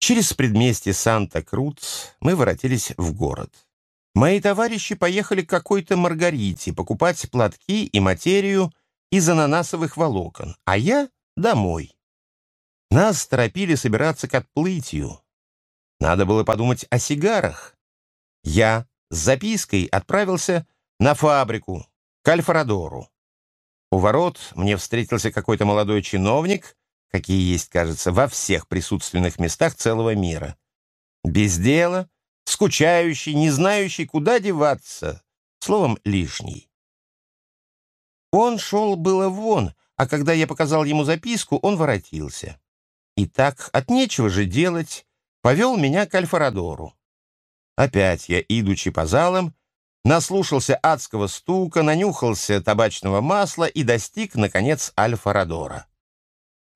Через предместье Санта-Круц мы воротились в город. Мои товарищи поехали к какой-то Маргарите покупать платки и материю из ананасовых волокон, а я — домой. Нас торопили собираться к отплытию. Надо было подумать о сигарах. Я с запиской отправился на фабрику, к Альфарадору. У ворот мне встретился какой-то молодой чиновник, какие есть, кажется, во всех присутственных местах целого мира. Без дела, скучающий, не знающий, куда деваться, словом, лишний. Он шел было вон, а когда я показал ему записку, он воротился. И так, от нечего же делать, повел меня к Альфарадору. Опять я, идучи по залам, наслушался адского стука, нанюхался табачного масла и достиг, наконец, Альфа-Радора.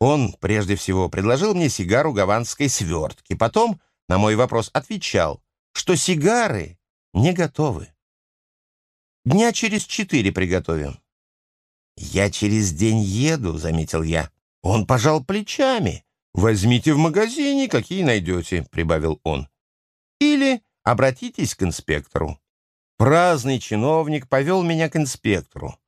Он, прежде всего, предложил мне сигару гаванской свертки, потом на мой вопрос отвечал, что сигары не готовы. Дня через четыре приготовим. «Я через день еду», — заметил я. Он пожал плечами. «Возьмите в магазине, какие найдете», — прибавил он. «Или обратитесь к инспектору». Праздный чиновник повел меня к инспектору.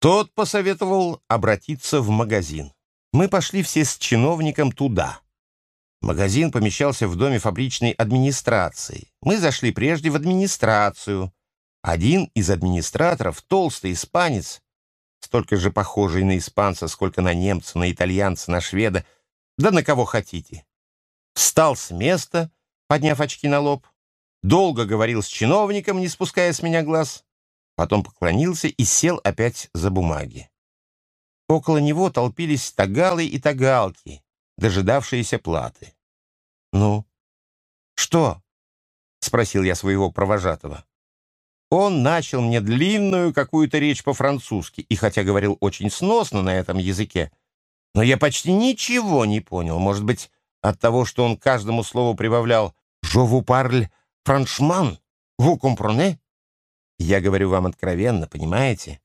Тот посоветовал обратиться в магазин. Мы пошли все с чиновником туда. Магазин помещался в доме фабричной администрации. Мы зашли прежде в администрацию. Один из администраторов, толстый испанец, столько же похожий на испанца, сколько на немца, на итальянца, на шведа, да на кого хотите, встал с места, подняв очки на лоб, долго говорил с чиновником, не спуская с меня глаз, потом поклонился и сел опять за бумаги. Около него толпились тагалы и тагалки, дожидавшиеся платы. «Ну, что?» — спросил я своего провожатого. Он начал мне длинную какую-то речь по-французски, и хотя говорил очень сносно на этом языке, но я почти ничего не понял. Может быть, от того, что он каждому слову прибавлял «Je vous parle Франшман, vous comprenez? Я говорю вам откровенно, понимаете?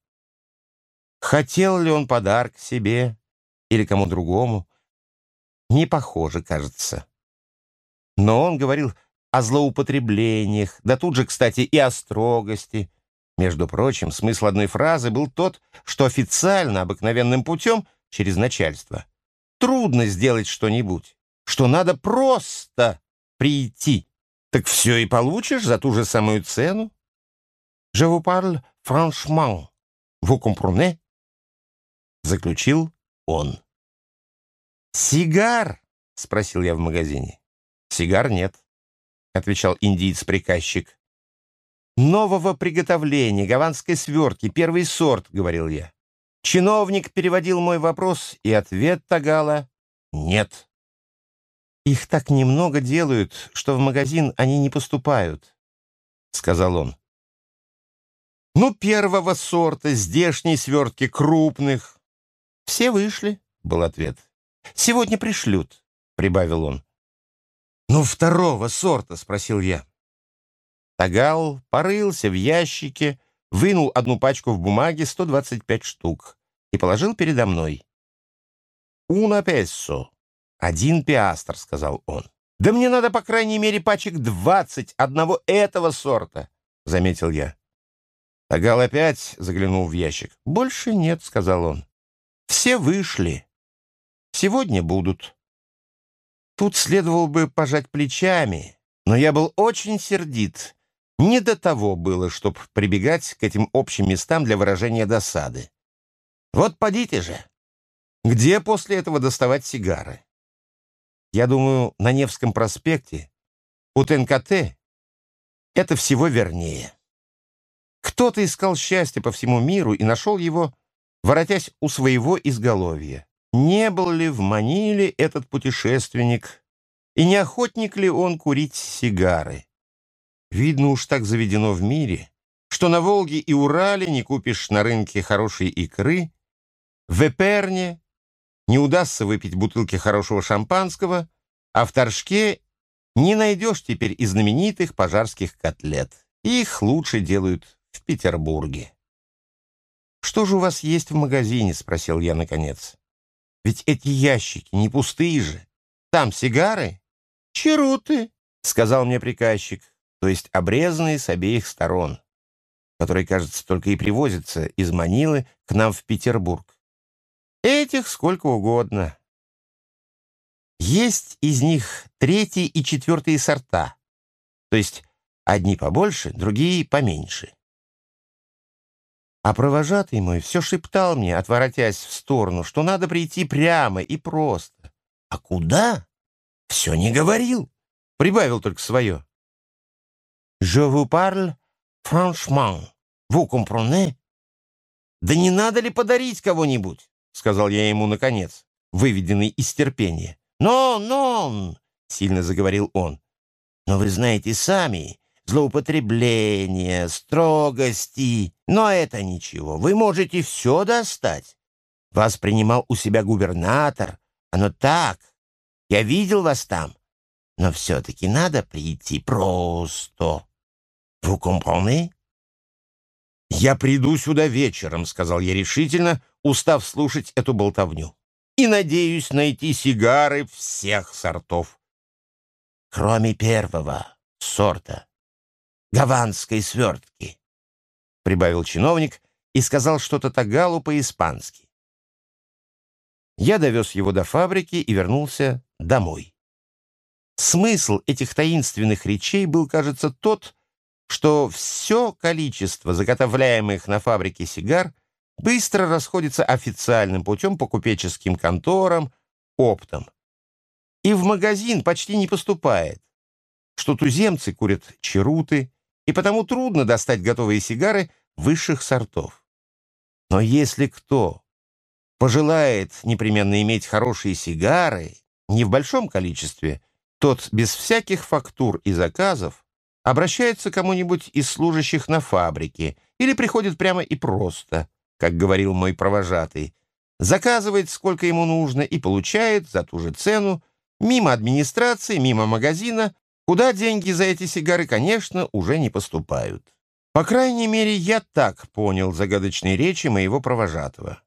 Хотел ли он подарок себе или кому другому? Не похоже, кажется. Но он говорил о злоупотреблениях, да тут же, кстати, и о строгости. Между прочим, смысл одной фразы был тот, что официально, обыкновенным путем, через начальство, трудно сделать что-нибудь, что надо просто прийти. Так все и получишь за ту же самую цену. Je vous parle franchement. Vous comprenez? Заключил он. «Сигар?» — спросил я в магазине. «Сигар нет», — отвечал индиец-приказчик. «Нового приготовления, гаванской свертки, первый сорт», — говорил я. Чиновник переводил мой вопрос, и ответ Тагала — «нет». «Их так немного делают, что в магазин они не поступают», — сказал он. «Ну, первого сорта, здешней свертки, крупных». «Все вышли», — был ответ. «Сегодня пришлют», — прибавил он. «Ну, второго сорта?» — спросил я. Тагал порылся в ящике, вынул одну пачку в бумаге 125 штук и положил передо мной. «Уна пессо», «Один пиастр», — сказал он. «Да мне надо, по крайней мере, пачек двадцать одного этого сорта», — заметил я. Тагал опять заглянул в ящик. «Больше нет», — сказал он. «Все вышли. Сегодня будут». Тут следовало бы пожать плечами, но я был очень сердит. Не до того было, чтобы прибегать к этим общим местам для выражения досады. Вот подите же. Где после этого доставать сигары? Я думаю, на Невском проспекте у ТНКТ это всего вернее. Кто-то искал счастье по всему миру и нашел его, воротясь у своего изголовья. Не был ли в Маниле этот путешественник, и не охотник ли он курить сигары? Видно уж так заведено в мире, что на Волге и Урале не купишь на рынке хорошей икры, в Эперне не удастся выпить бутылки хорошего шампанского, а в Торжке не найдешь теперь и знаменитых пожарских котлет. Их лучше делают в Петербурге. «Что же у вас есть в магазине?» — спросил я наконец. «Ведь эти ящики не пустые же. Там сигары?» «Черуты», — сказал мне приказчик, то есть обрезанные с обеих сторон, которые, кажется, только и привозятся из Манилы к нам в Петербург. Этих сколько угодно. Есть из них третий и четвертые сорта, то есть одни побольше, другие поменьше. А провожатый мой все шептал мне, отворотясь в сторону, что надо прийти прямо и просто. А куда? Все не говорил. Прибавил только свое. «Je vous parle franchement. Vous comprenez?» «Да не надо ли подарить кого-нибудь?» — сказал я ему наконец, выведенный из терпения. «Но, но!» — сильно заговорил он. «Но вы знаете сами, злоупотребления, строгости. Но это ничего, вы можете все достать. Вас принимал у себя губернатор. Оно так. Я видел вас там. Но все-таки надо прийти просто. Вы comprenez? «Я приду сюда вечером», — сказал я решительно, устав слушать эту болтовню. «И надеюсь найти сигары всех сортов». «Кроме первого сорта», гаванской свертки», — прибавил чиновник и сказал что-то Тагалу по-испански. Я довез его до фабрики и вернулся домой. Смысл этих таинственных речей был, кажется, тот, что все количество заготовляемых на фабрике сигар быстро расходится официальным путем по купеческим конторам, оптом. И в магазин почти не поступает, что туземцы курят черуты, и потому трудно достать готовые сигары высших сортов. Но если кто пожелает непременно иметь хорошие сигары, не в большом количестве, тот без всяких фактур и заказов обращается к кому-нибудь из служащих на фабрике или приходит прямо и просто, как говорил мой провожатый, заказывает, сколько ему нужно, и получает за ту же цену мимо администрации, мимо магазина Куда деньги за эти сигары, конечно, уже не поступают. По крайней мере, я так понял загадочные речи моего провожатого.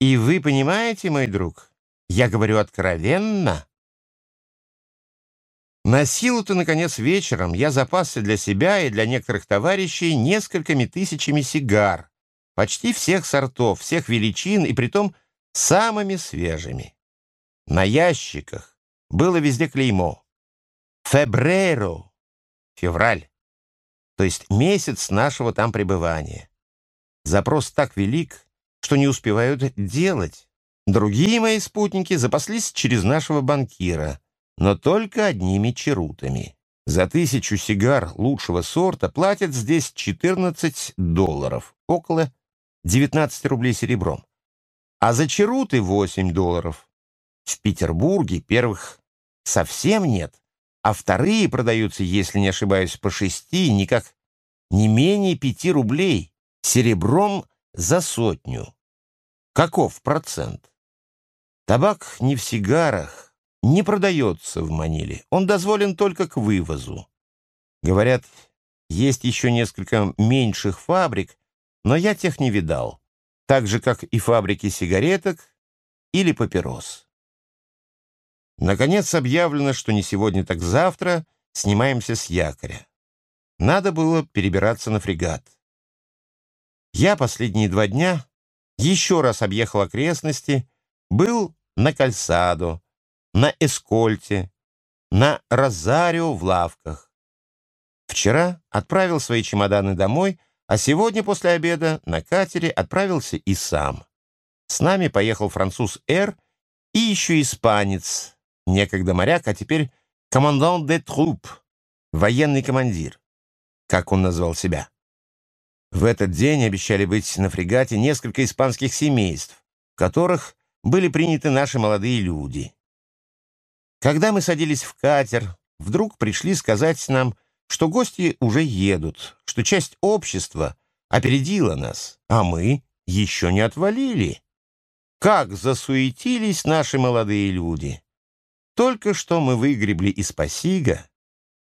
И вы понимаете, мой друг, я говорю откровенно. На силу-то, наконец, вечером я запасся для себя и для некоторых товарищей несколькими тысячами сигар, почти всех сортов, всех величин и притом самыми свежими. На ящиках было везде клеймо Фебреро — февраль, то есть месяц нашего там пребывания. Запрос так велик, что не успевают делать. Другие мои спутники запаслись через нашего банкира, но только одними черутами. За тысячу сигар лучшего сорта платят здесь 14 долларов, около 19 рублей серебром. А за черуты 8 долларов. В Петербурге первых совсем нет а вторые продаются, если не ошибаюсь, по шести, никак не менее пяти рублей, серебром за сотню. Каков процент? Табак не в сигарах, не продается в Маниле, он дозволен только к вывозу. Говорят, есть еще несколько меньших фабрик, но я тех не видал, так же, как и фабрики сигареток или папирос. Наконец объявлено, что не сегодня, так завтра снимаемся с якоря. Надо было перебираться на фрегат. Я последние два дня еще раз объехал окрестности, был на Кальсадо, на Эскольте, на Розарио в лавках. Вчера отправил свои чемоданы домой, а сегодня после обеда на катере отправился и сам. С нами поехал француз Р и еще испанец Некогда моряк, а теперь командант де труп, военный командир, как он назвал себя. В этот день обещали быть на фрегате несколько испанских семейств, в которых были приняты наши молодые люди. Когда мы садились в катер, вдруг пришли сказать нам, что гости уже едут, что часть общества опередила нас, а мы еще не отвалили. Как засуетились наши молодые люди! Только что мы выгребли из Пасига,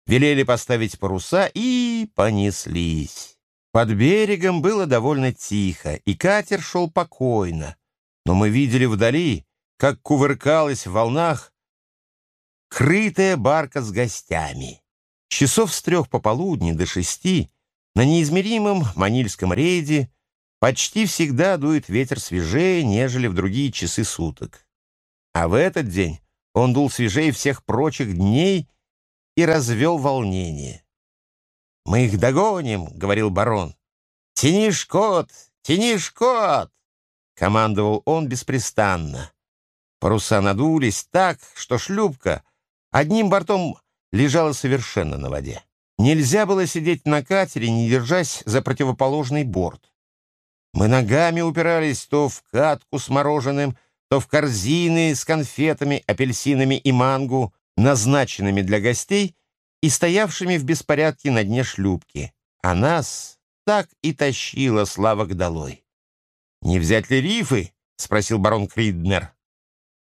велели поставить паруса и понеслись. Под берегом было довольно тихо, и катер шел покойно, но мы видели вдали, как кувыркалась в волнах крытая барка с гостями. Часов с трех пополудни до шести на неизмеримом манильском рейде почти всегда дует ветер свежее, нежели в другие часы суток. А в этот день он дул свежее всех прочих дней и развел волнение. «Мы их догоним», — говорил барон. «Тяни шкот, тяни шкот!» — командовал он беспрестанно. Паруса надулись так, что шлюпка одним бортом лежала совершенно на воде. Нельзя было сидеть на катере, не держась за противоположный борт. Мы ногами упирались то в катку с мороженым, то в корзины с конфетами, апельсинами и мангу, назначенными для гостей и стоявшими в беспорядке на дне шлюпки. А нас так и тащила слава к долой. «Не взять ли рифы?» — спросил барон Криднер.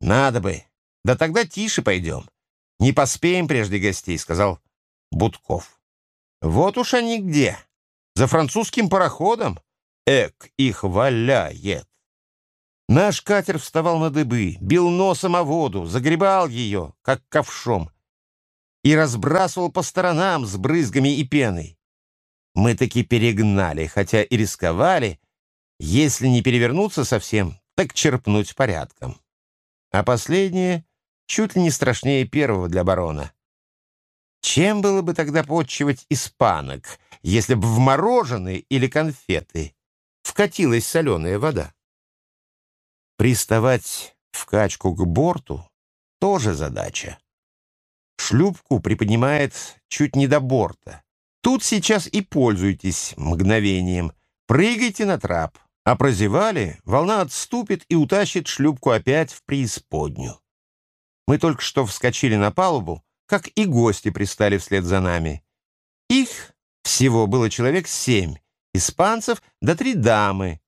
«Надо бы. Да тогда тише пойдем. Не поспеем прежде гостей», — сказал Будков. «Вот уж они где. За французским пароходом. Эк, их валяет». Наш катер вставал на дыбы, бил носом о воду, загребал ее, как ковшом, и разбрасывал по сторонам с брызгами и пеной. Мы таки перегнали, хотя и рисковали, если не перевернуться совсем, так черпнуть порядком. А последнее чуть ли не страшнее первого для барона. Чем было бы тогда почивать испанок, если бы в мороженые или конфеты вкатилась соленая вода? Приставать в качку к борту — тоже задача. Шлюпку приподнимает чуть не до борта. Тут сейчас и пользуйтесь мгновением. Прыгайте на трап. А прозевали, волна отступит и утащит шлюпку опять в преисподнюю. Мы только что вскочили на палубу, как и гости пристали вслед за нами. Их всего было человек семь, испанцев да три дамы,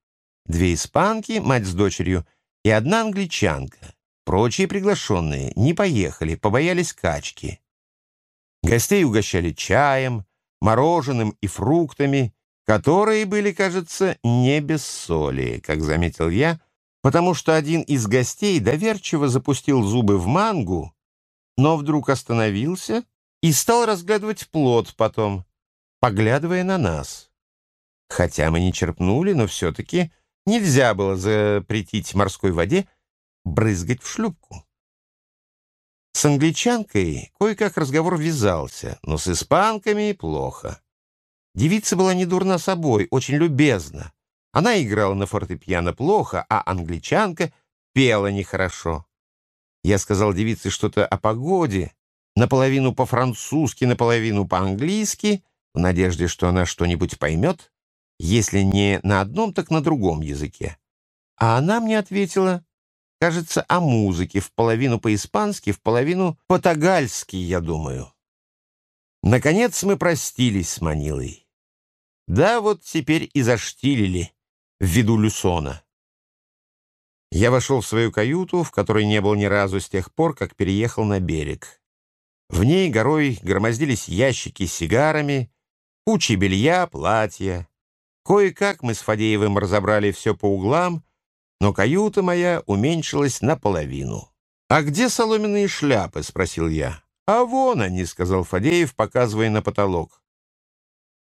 две испанки, мать с дочерью, и одна англичанка. Прочие приглашенные не поехали, побоялись качки. Гостей угощали чаем, мороженым и фруктами, которые были, кажется, не без соли, как заметил я, потому что один из гостей доверчиво запустил зубы в мангу, но вдруг остановился и стал разглядывать плод потом, поглядывая на нас. Хотя мы не черпнули, но все-таки Нельзя было запретить морской воде брызгать в шлюпку. С англичанкой кое-как разговор вязался, но с испанками плохо. Девица была не дурна собой, очень любезна. Она играла на фортепиано плохо, а англичанка пела нехорошо. Я сказал девице что-то о погоде, наполовину по-французски, наполовину по-английски, в надежде, что она что-нибудь поймет если не на одном, так на другом языке. А она мне ответила, кажется, о музыке, в половину по-испански, в половину по-тагальски, я думаю. Наконец мы простились с Манилой. Да, вот теперь и заштилили в виду Люсона. Я вошел в свою каюту, в которой не был ни разу с тех пор, как переехал на берег. В ней горой громоздились ящики с сигарами, кучи белья, платья. Кое-как мы с Фадеевым разобрали все по углам, но каюта моя уменьшилась наполовину. «А где соломенные шляпы?» — спросил я. «А вон они», — сказал Фадеев, показывая на потолок.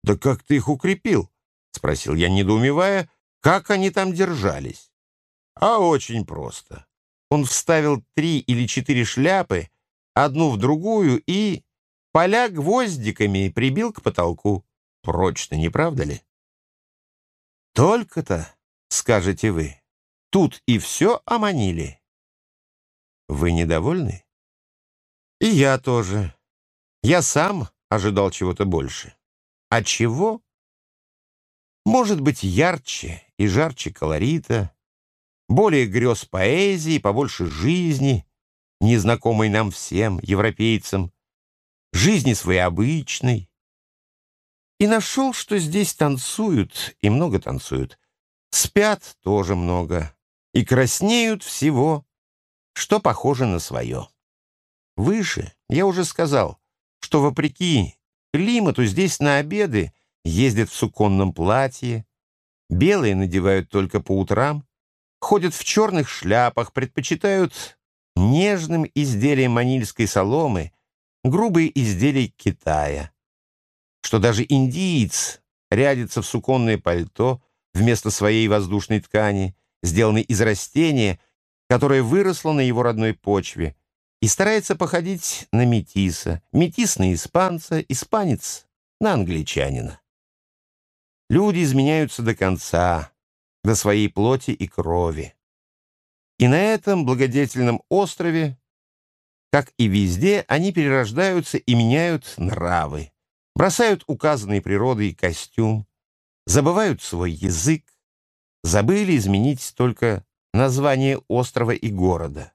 «Да как ты их укрепил?» — спросил я, недоумевая, как они там держались. «А очень просто. Он вставил три или четыре шляпы, одну в другую, и, поля гвоздиками, прибил к потолку. Прочно, не правда ли?» Только-то, скажете вы, тут и все оманили. Вы недовольны? И я тоже. Я сам ожидал чего-то больше. А чего? Может быть, ярче и жарче колорита, более грез поэзии, побольше жизни, незнакомой нам всем, европейцам, жизни своей обычной, и нашел, что здесь танцуют, и много танцуют. Спят тоже много. И краснеют всего, что похоже на свое. Выше я уже сказал, что вопреки климату здесь на обеды ездят в суконном платье, белые надевают только по утрам, ходят в черных шляпах, предпочитают нежным изделием манильской соломы грубые изделия Китая, что даже индиец рядится в суконное пальто вместо своей воздушной ткани, сделанной из растения, которое выросло на его родной почве, и старается походить на метиса, метис на испанца, испанец на англичанина. Люди изменяются до конца, до своей плоти и крови. И на этом благодетельном острове, как и везде, они перерождаются и меняют нравы, бросают указанный природой костюм, забывают свой язык, забыли изменить только название острова и города.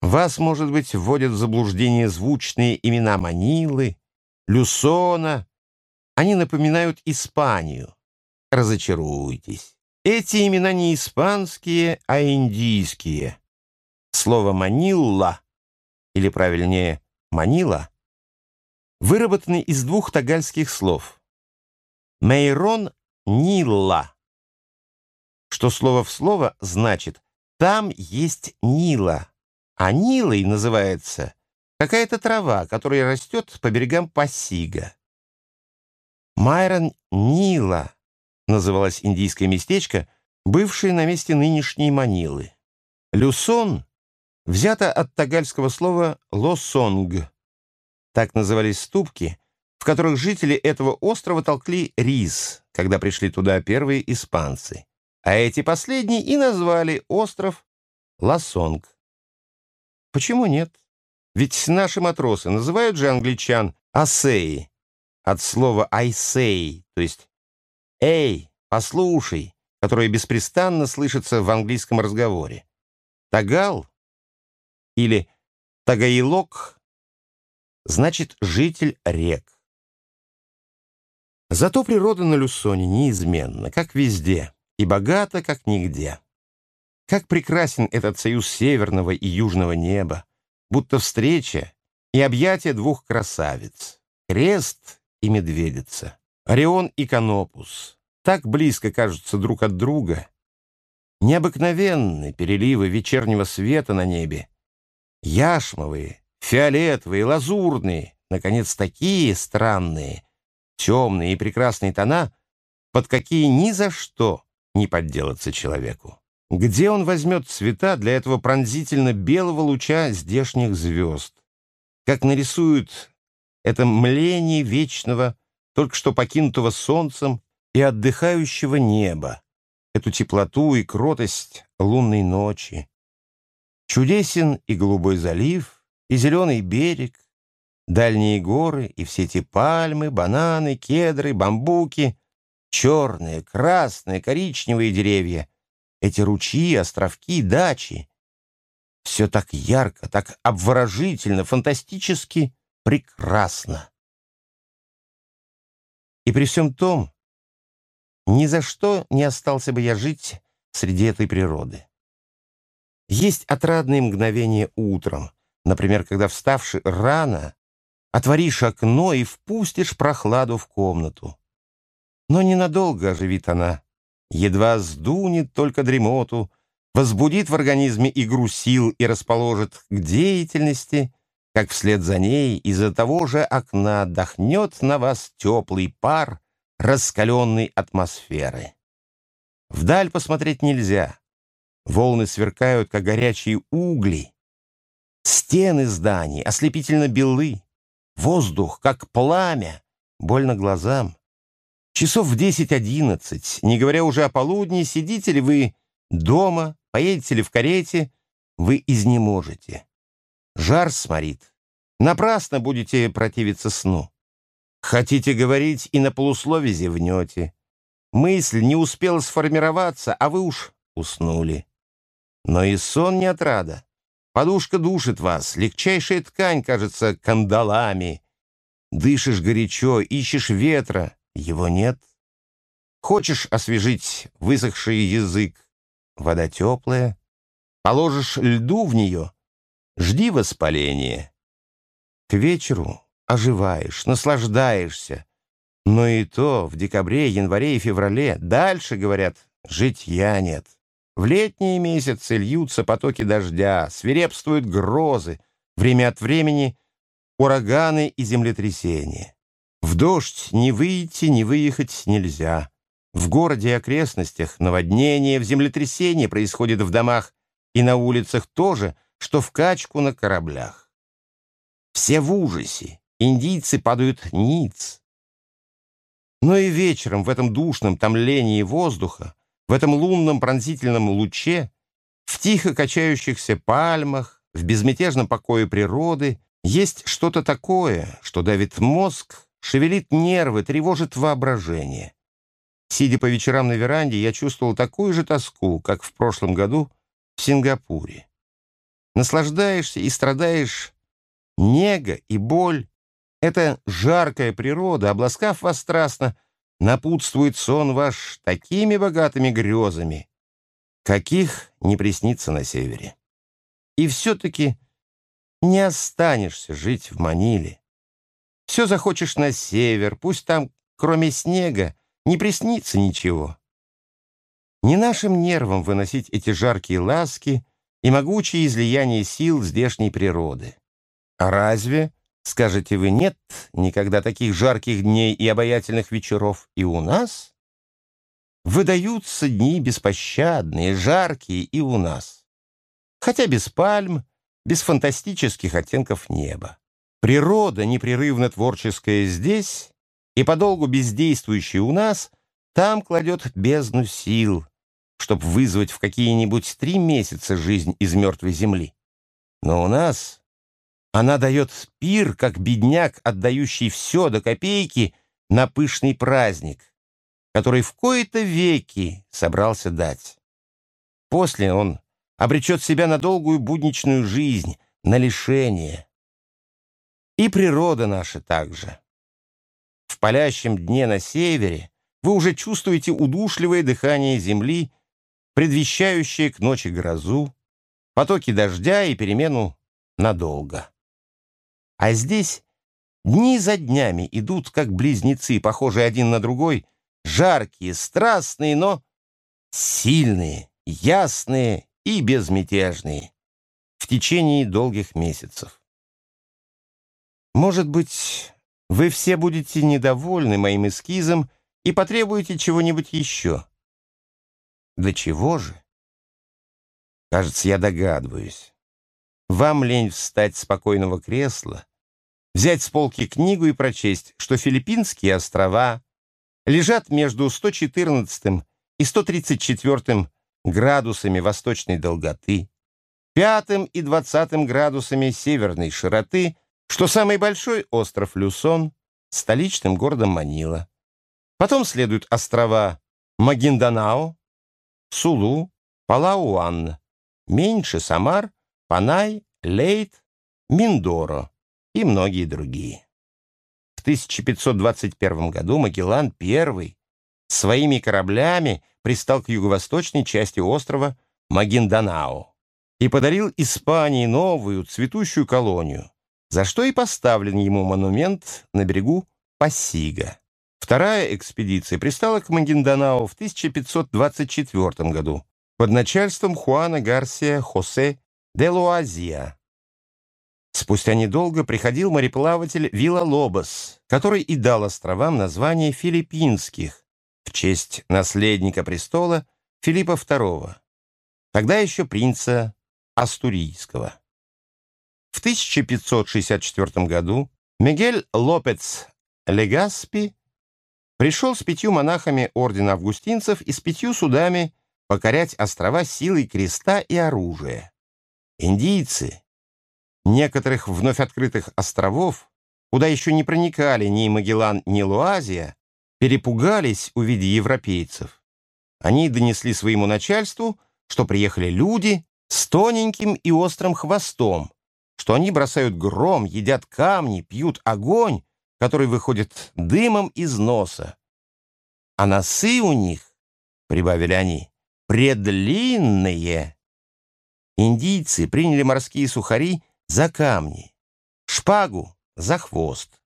Вас, может быть, вводят в заблуждение звучные имена Манилы, Люсона. Они напоминают Испанию. Разочаруйтесь. Эти имена не испанские, а индийские. Слово «манилла», или правильнее «манила», выработаны из двух тагальских слов. «Мейрон Нилла», что слово в слово значит «там есть Нила», а Нилой называется какая-то трава, которая растет по берегам Пасига. Майрон Нила называлось индийское местечко, бывшее на месте нынешней Манилы. Люсон взято от тагальского слова «лосонг». Так назывались ступки, в которых жители этого острова толкли рис, когда пришли туда первые испанцы. А эти последние и назвали остров Лосонг. Почему нет? Ведь наши матросы называют же англичан «асеи» от слова «айсей», то есть «эй, послушай», которое беспрестанно слышится в английском разговоре. Тагал или Тагаилок значит «житель рек». Зато природа на Люсоне неизменна, как везде, и богата, как нигде. Как прекрасен этот союз северного и южного неба, будто встреча и объятие двух красавиц — крест и медведица, Орион и Канопус. Так близко кажутся друг от друга. Необыкновенные переливы вечернего света на небе. Яшмовые, фиолетовые, лазурные, наконец, такие странные, темные и прекрасные тона, под какие ни за что не подделаться человеку. Где он возьмет цвета для этого пронзительно белого луча здешних звезд? Как нарисуют это мление вечного, только что покинутого солнцем и отдыхающего неба, эту теплоту и кротость лунной ночи. Чудесен и голубой залив, и зеленый берег, дальние горы, и все эти пальмы, бананы, кедры, бамбуки, черные, красные, коричневые деревья — эти ручьи, островки, дачи. Все так ярко, так обворожительно, фантастически прекрасно. И при всем том, ни за что не остался бы я жить среди этой природы. Есть отрадные мгновения утром, например, когда, вставши рано, отворишь окно и впустишь прохладу в комнату. Но ненадолго оживит она едва сдунет только дремоту, возбудит в организме игру сил и расположит к деятельности, как вслед за ней из-за того же окна отдохнет на вас теплый пар раскаленной атмосферы. Вдаль посмотреть нельзя. Волны сверкают, как горячие угли. Стены зданий ослепительно белы. Воздух, как пламя, больно глазам. Часов в десять-одиннадцать, не говоря уже о полудне, сидите ли вы дома, поедете ли в карете, вы изнеможете. Жар сморит. Напрасно будете противиться сну. Хотите говорить и на полуслове зевнете. Мысль не успела сформироваться, а вы уж уснули. Но и сон не отрада. Подушка душит вас, легчайшая ткань кажется кандалами. Дышишь горячо, ищешь ветра, его нет. Хочешь освежить высохший язык? Вода теплая. Положишь льду в нее? Жди воспаления. К вечеру оживаешь, наслаждаешься. Но и то в декабре, январе и феврале. Дальше, говорят, житья нет. В летние месяцы льются потоки дождя, свирепствуют грозы, время от времени ураганы и землетрясения. В дождь ни выйти, ни выехать нельзя. В городе и окрестностях наводнение, в землетрясение происходит в домах и на улицах тоже, что в качку на кораблях. Все в ужасе, индийцы падают ниц. Но и вечером в этом душном томлении воздуха, в этом лунном пронзительном луче, в тихо качающихся пальмах, в безмятежном покое природы есть что-то такое, что давит мозг, шевелит нервы, тревожит воображение. Сидя по вечерам на веранде, я чувствовал такую же тоску, как в прошлом году в Сингапуре. Наслаждаешься и страдаешь нега и боль. Эта жаркая природа, обласкав вас страстно, напутствует сон ваш такими богатыми грезами, каких не приснится на севере. И все-таки не останешься жить в Маниле. Все захочешь на север, пусть там, кроме снега, не приснится ничего. Не нашим нервам выносить эти жаркие ласки и могучие излияния сил здешней природы. А разве, скажете вы, нет никогда таких жарких дней и обаятельных вечеров и у нас? Выдаются дни беспощадные, жаркие и у нас. Хотя без пальм, без фантастических оттенков неба. Природа, непрерывно творческая здесь, и подолгу бездействующий у нас, там кладет бездну сил, чтобы вызвать в какие-нибудь три месяца жизнь из мертвой земли. Но у нас она дает пир, как бедняк, отдающий все до копейки на пышный праздник, который в кои-то веки собрался дать. После он обречет себя на долгую будничную жизнь, на лишение. И природа наша также. В палящем дне на севере вы уже чувствуете удушливое дыхание земли, предвещающее к ночи грозу, потоки дождя и перемену надолго. А здесь дни за днями идут, как близнецы, похожие один на другой, жаркие, страстные, но сильные, ясные и безмятежные в течение долгих месяцев. Может быть, вы все будете недовольны моим эскизом и потребуете чего-нибудь еще. Для чего же? Кажется, я догадываюсь. Вам лень встать с спокойного кресла, взять с полки книгу и прочесть, что Филиппинские острова лежат между 114 и 134 градусами восточной долготы, пятым и двадцатым градусами северной широты, что самый большой остров Люсон столичным городом Манила. Потом следуют острова Магинданао, Сулу, Палауан, меньше Самар, Панай, Лейт, Миндоро и многие другие. В 1521 году Магеллан I своими кораблями пристал к юго-восточной части острова Магинданао и подарил Испании новую цветущую колонию, за что и поставлен ему монумент на берегу Пасига. Вторая экспедиция пристала к Магинданао в 1524 году под начальством Хуана Гарсия Хосе де Луазия. Спустя недолго приходил мореплаватель Вилла Лобос, который и дал островам название филиппинских в честь наследника престола Филиппа II, тогда еще принца Астурийского. В 1564 году Мигель Лопец Легаспи пришел с пятью монахами ордена августинцев и с пятью судами покорять острова силой креста и оружия. Индийцы некоторых вновь открытых островов, куда еще не проникали ни Магеллан, ни Луазия, перепугались, увидя европейцев. Они донесли своему начальству, что приехали люди с тоненьким и острым хвостом, что они бросают гром, едят камни, пьют огонь, который выходит дымом из носа. А носы у них, — прибавили они, — предлинные. Индийцы приняли морские сухари за камни, шпагу за хвост,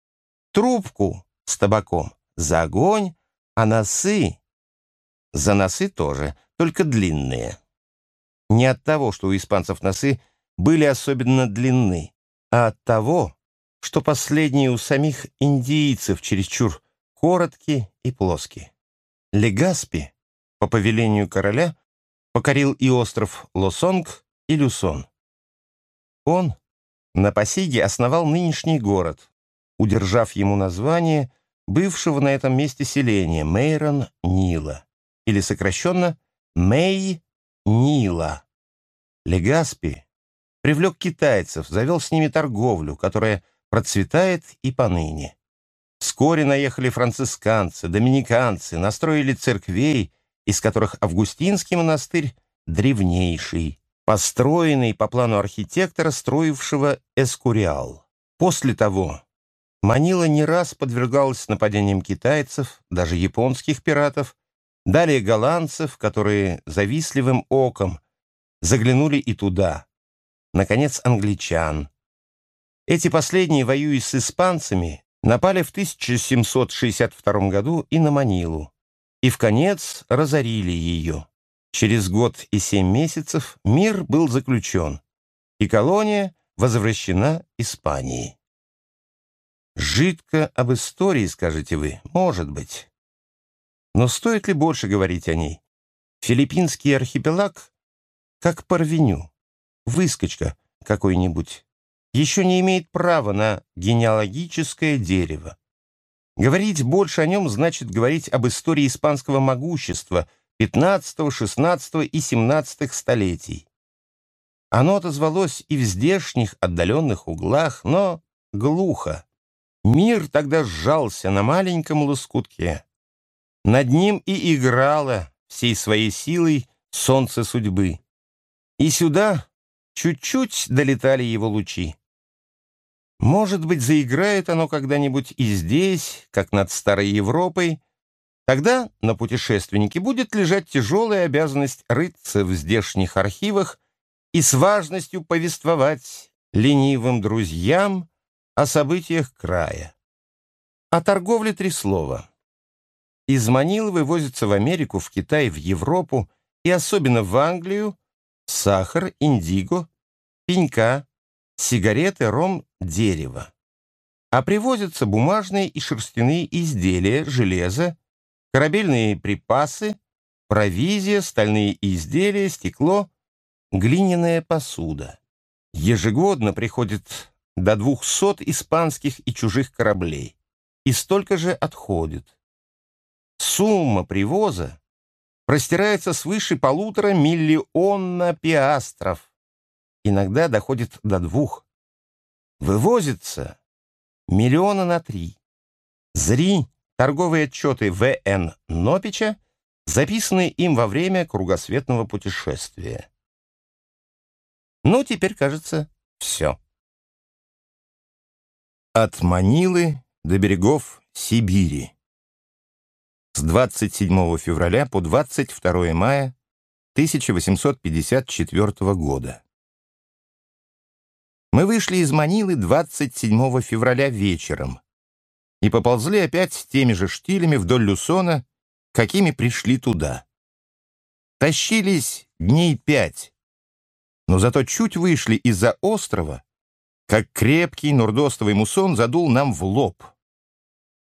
трубку с табаком за огонь, а носы за носы тоже, только длинные. не от того, что у испанцев носы были особенно длинны, а от того, что последние у самих индийцев чересчур короткие и плоские. Легаспи, по повелению короля, покорил и остров Лосонг, и Люсон. Он на Пасиге основал нынешний город, удержав ему название бывшего на этом месте селения Мейрон Нила, или сокращенно Мей Нила. Легаспи привлек китайцев, завел с ними торговлю, которая процветает и поныне. Вскоре наехали францисканцы, доминиканцы, настроили церквей, из которых Августинский монастырь древнейший, построенный по плану архитектора, строившего Эскуриал. После того Манила не раз подвергалась нападениям китайцев, даже японских пиратов, далее голландцев, которые завистливым оком заглянули и туда, наконец, англичан. Эти последние, воюя с испанцами, напали в 1762 году и на Манилу, и в конец разорили ее. Через год и семь месяцев мир был заключен, и колония возвращена Испании. Жидко об истории, скажете вы, может быть. Но стоит ли больше говорить о ней? Филиппинский архипелаг, как Парвеню, выскочка какой-нибудь, еще не имеет права на генеалогическое дерево. Говорить больше о нем значит говорить об истории испанского могущества XV, XVI и XVII столетий. Оно отозвалось и в здешних отдаленных углах, но глухо. Мир тогда сжался на маленьком лоскутке. Над ним и играло всей своей силой солнце судьбы. И сюда чуть-чуть долетали его лучи. Может быть, заиграет оно когда-нибудь и здесь, как над Старой Европой. Тогда на путешественнике будет лежать тяжелая обязанность рыться в здешних архивах и с важностью повествовать ленивым друзьям о событиях края. О торговле три слова. Из Манилы вывозится в Америку, в Китай, в Европу и особенно в Англию сахар, индиго, пенька, сигареты, ром, дерево. А привозятся бумажные и шерстяные изделия, железо, корабельные припасы, провизия, стальные изделия, стекло, глиняная посуда. Ежегодно приходит до двухсот испанских и чужих кораблей, и столько же отходит. Сумма привоза простирается свыше полутора миллиона пиастров, иногда доходит до двух. Вывозится миллиона на три. Зри торговые отчеты В.Н. Нопича, записанные им во время кругосветного путешествия. Ну, теперь, кажется, все. От Манилы до берегов Сибири. С 27 февраля по 22 мая 1854 года. Мы вышли из Манилы 27 февраля вечером и поползли опять теми же штилями вдоль Люсона, какими пришли туда. Тащились дней пять, но зато чуть вышли из-за острова, как крепкий нурдостовый мусон задул нам в лоб.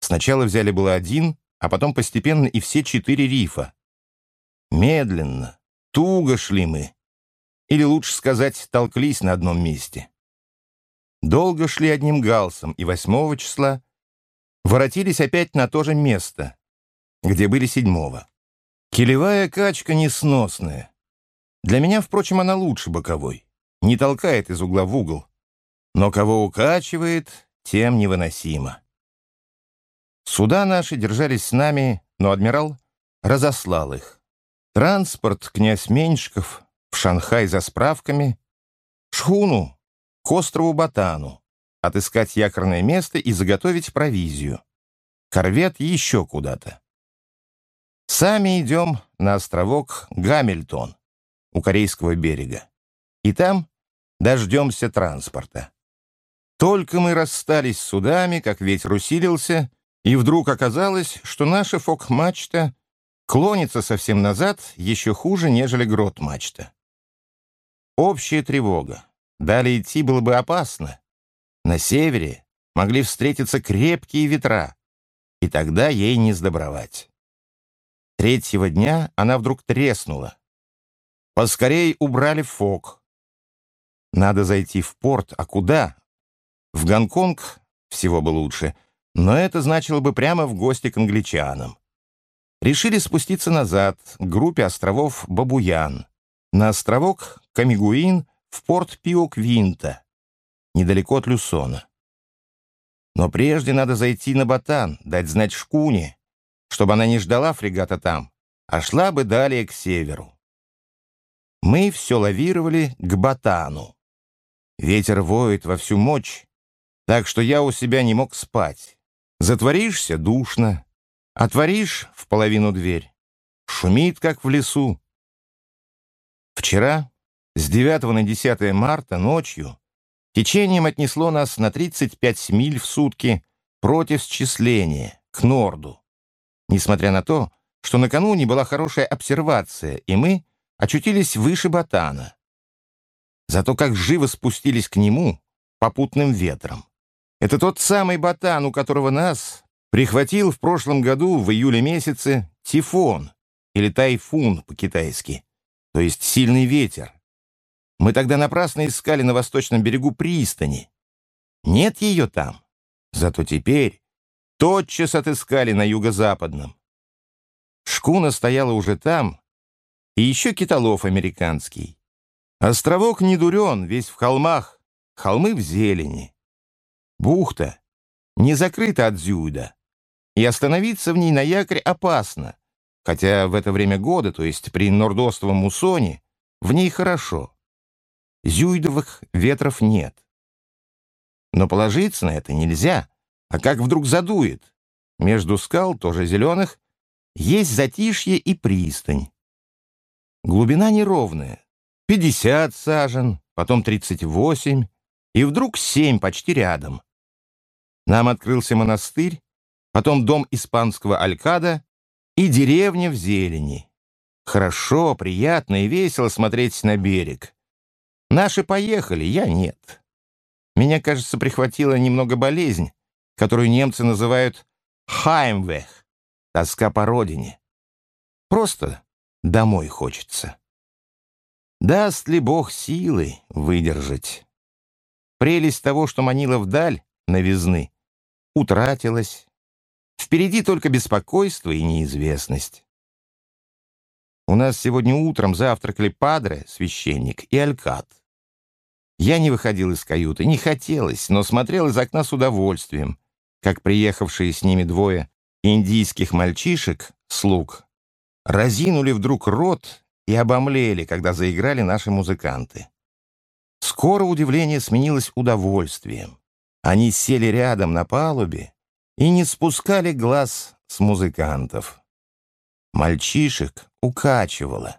Сначала взяли было один, а потом постепенно и все четыре рифа. Медленно, туго шли мы. Или лучше сказать, толклись на одном месте. Долго шли одним галсом, и восьмого числа воротились опять на то же место, где были седьмого. Килевая качка несносная. Для меня, впрочем, она лучше боковой. Не толкает из угла в угол, но кого укачивает, тем невыносимо. Суда наши держались с нами, но адмирал разослал их. Транспорт князь Меньшиков в Шанхай за справками, шхуну к острову Батану, отыскать якорное место и заготовить провизию. Корвет еще куда-то. Сами идем на островок Гамильтон у Корейского берега. И там дождемся транспорта. Только мы расстались с судами, как ветер усилился, и вдруг оказалось, что наша фок-мачта клонится совсем назад еще хуже, нежели грот-мачта. Общая тревога. Далее идти было бы опасно. На севере могли встретиться крепкие ветра, и тогда ей не сдобровать. Третьего дня она вдруг треснула. Поскорей убрали фок. Надо зайти в порт, а куда? В Гонконг всего бы лучше, но это значило бы прямо в гости к англичанам. Решили спуститься назад, к группе островов Бабуян, на островок Камигуин в порт Пиоквинта, недалеко от Люсона. Но прежде надо зайти на Батан, дать знать шкуне, чтобы она не ждала фрегата там, а шла бы далее к северу. Мы все лавировали к Батану. Ветер воет во всю мощь, так что я у себя не мог спать. Затворишься — душно. Отворишь в половину дверь. Шумит, как в лесу. Вчера, с 9 на 10 марта, ночью, течением отнесло нас на 35 миль в сутки против счисления, к Норду. Несмотря на то, что накануне была хорошая обсервация, и мы очутились выше Ботана. Зато как живо спустились к нему попутным ветром. Это тот самый Ботан, у которого нас прихватил в прошлом году в июле месяце тифон или тайфун по-китайски, то есть сильный ветер. Мы тогда напрасно искали на восточном берегу пристани. Нет ее там. Зато теперь тотчас отыскали на юго-западном. Шкуна стояла уже там, и еще китолов американский. Островок не дурен, весь в холмах, холмы в зелени. Бухта не закрыта от зюда, и остановиться в ней на якорь опасно, хотя в это время года, то есть при нордостовом муссоне, в ней хорошо. Зюйдовых ветров нет. Но положиться на это нельзя, а как вдруг задует. Между скал, тоже зеленых, есть затишье и пристань. Глубина неровная. 50 сажен, потом 38, и вдруг 7 почти рядом. Нам открылся монастырь, потом дом испанского алькада и деревня в зелени. Хорошо, приятно и весело смотреть на берег. Наши поехали, я нет. Меня, кажется, прихватила немного болезнь, которую немцы называют «хаймвех» — тоска по родине. Просто Домой хочется. Даст ли Бог силы выдержать? Прелесть того, что манила вдаль, новизны, утратилась. Впереди только беспокойство и неизвестность. У нас сегодня утром завтракали падре, священник, и алькат. Я не выходил из каюты, не хотелось, но смотрел из окна с удовольствием, как приехавшие с ними двое индийских мальчишек, слуг, разинули вдруг рот и обомлели, когда заиграли наши музыканты. Скоро удивление сменилось удовольствием. Они сели рядом на палубе и не спускали глаз с музыкантов. Мальчишек укачивало.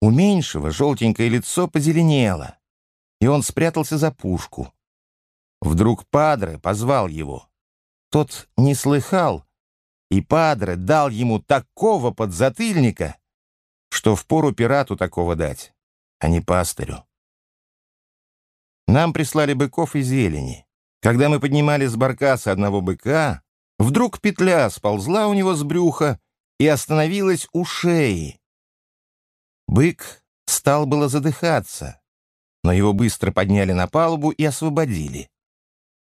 У меньшего желтенькое лицо позеленело, и он спрятался за пушку. Вдруг Падре позвал его. Тот не слыхал, и Падре дал ему такого подзатыльника, что впору пирату такого дать, а не пастырю. Нам прислали быков и зелени. Когда мы поднимали с баркаса одного быка, вдруг петля сползла у него с брюха и остановилась у шеи. Бык стал было задыхаться, но его быстро подняли на палубу и освободили.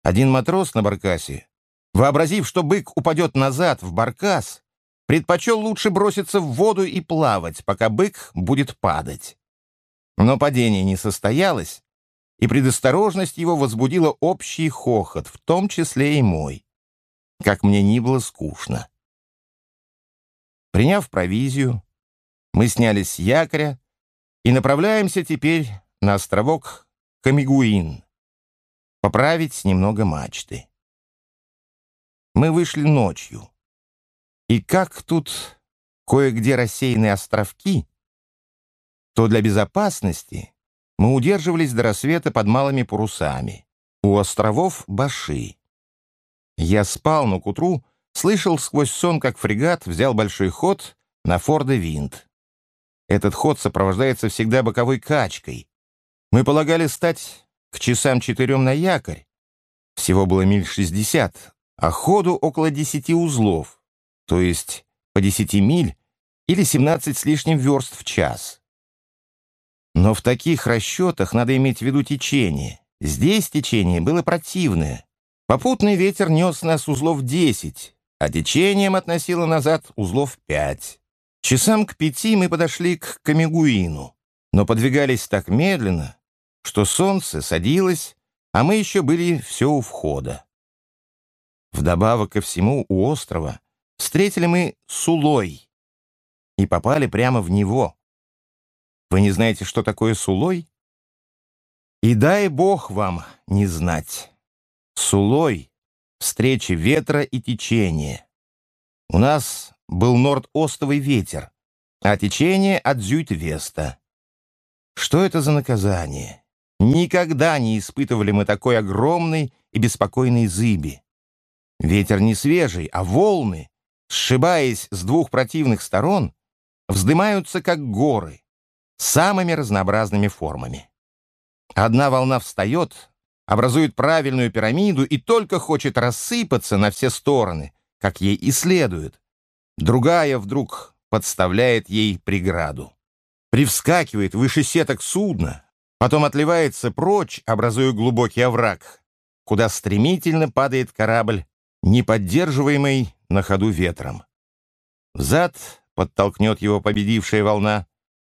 Один матрос на баркасе вообразив, что бык упадет назад в баркас, предпочел лучше броситься в воду и плавать, пока бык будет падать. Но падение не состоялось, и предосторожность его возбудила общий хохот, в том числе и мой. Как мне ни было скучно. Приняв провизию, мы снялись с якоря и направляемся теперь на островок Камигуин, поправить немного мачты. Мы вышли ночью. И как тут кое-где рассеяны островки, то для безопасности мы удерживались до рассвета под малыми парусами. У островов Баши. Я спал, но к утру слышал сквозь сон, как фрегат взял большой ход на Форде Винт. Этот ход сопровождается всегда боковой качкой, Мы полагали стать к часам четырем на якорь. Всего было миль шестьдесят, а ходу около десяти узлов, то есть по десяти миль или семнадцать с лишним верст в час. Но в таких расчетах надо иметь в виду течение. Здесь течение было противное. Попутный ветер нес нас узлов десять, а течением относило назад узлов пять. Часам к пяти мы подошли к Камигуину, но подвигались так медленно, что солнце садилось, а мы еще были все у входа. Вдобавок ко всему у острова встретили мы Сулой и попали прямо в него. Вы не знаете, что такое Сулой? И дай бог вам не знать. Сулой — встречи ветра и течения. У нас был норд-остовый ветер, а течение от Зюйт-Веста. Что это за наказание? Никогда не испытывали мы такой огромной и беспокойной зыби. Ветер не свежий, а волны, сшибаясь с двух противных сторон, вздымаются как горы, самыми разнообразными формами. Одна волна встает, образует правильную пирамиду и только хочет рассыпаться на все стороны, как ей и следует. Другая вдруг подставляет ей преграду. Привскакивает выше сеток судна, потом отливается прочь, образуя глубокий овраг, куда стремительно падает корабль, не поддерживаемый на ходу ветром. Взад подтолкнет его победившая волна,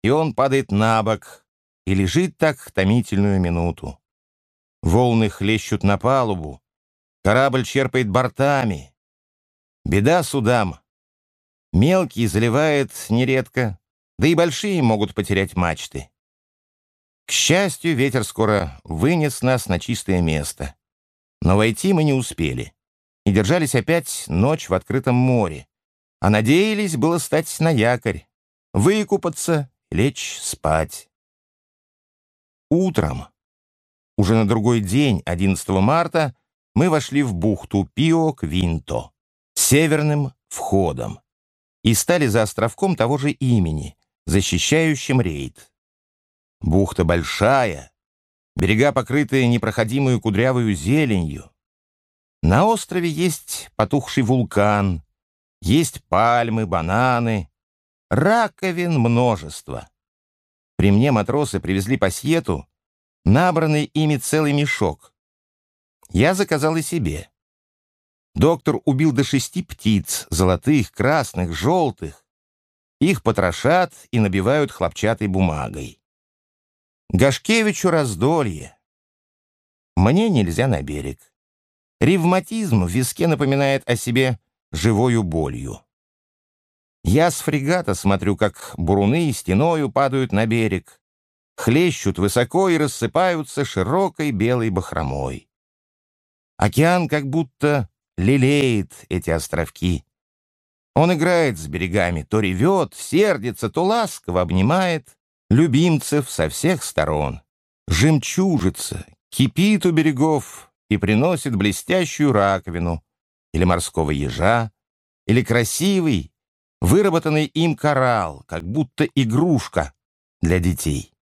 и он падает на бок и лежит так томительную минуту. Волны хлещут на палубу, корабль черпает бортами. Беда судам. Мелкий заливает нередко, да и большие могут потерять мачты. К счастью, ветер скоро вынес нас на чистое место. Но войти мы не успели и держались опять ночь в открытом море, а надеялись было стать на якорь, выкупаться, лечь спать. Утром уже на другой день, 11 марта, мы вошли в бухту Пио-Квинто, северным входом, и стали за островком того же имени, защищающим рейд. Бухта большая, берега покрытые непроходимую кудрявую зеленью. На острове есть потухший вулкан, есть пальмы, бананы, раковин множество. При мне матросы привезли пассету набранный ими целый мешок. Я заказал и себе. Доктор убил до шести птиц, золотых, красных, желтых. Их потрошат и набивают хлопчатой бумагой. Гашкевичу раздолье. Мне нельзя на берег. Ревматизм в виске напоминает о себе живою болью. Я с фрегата смотрю, как буруны стеною падают на берег хлещут высоко и рассыпаются широкой белой бахромой. Океан как будто лелеет эти островки. Он играет с берегами, то ревет, сердится, то ласково обнимает любимцев со всех сторон. Жемчужится, кипит у берегов и приносит блестящую раковину или морского ежа, или красивый, выработанный им коралл, как будто игрушка для детей.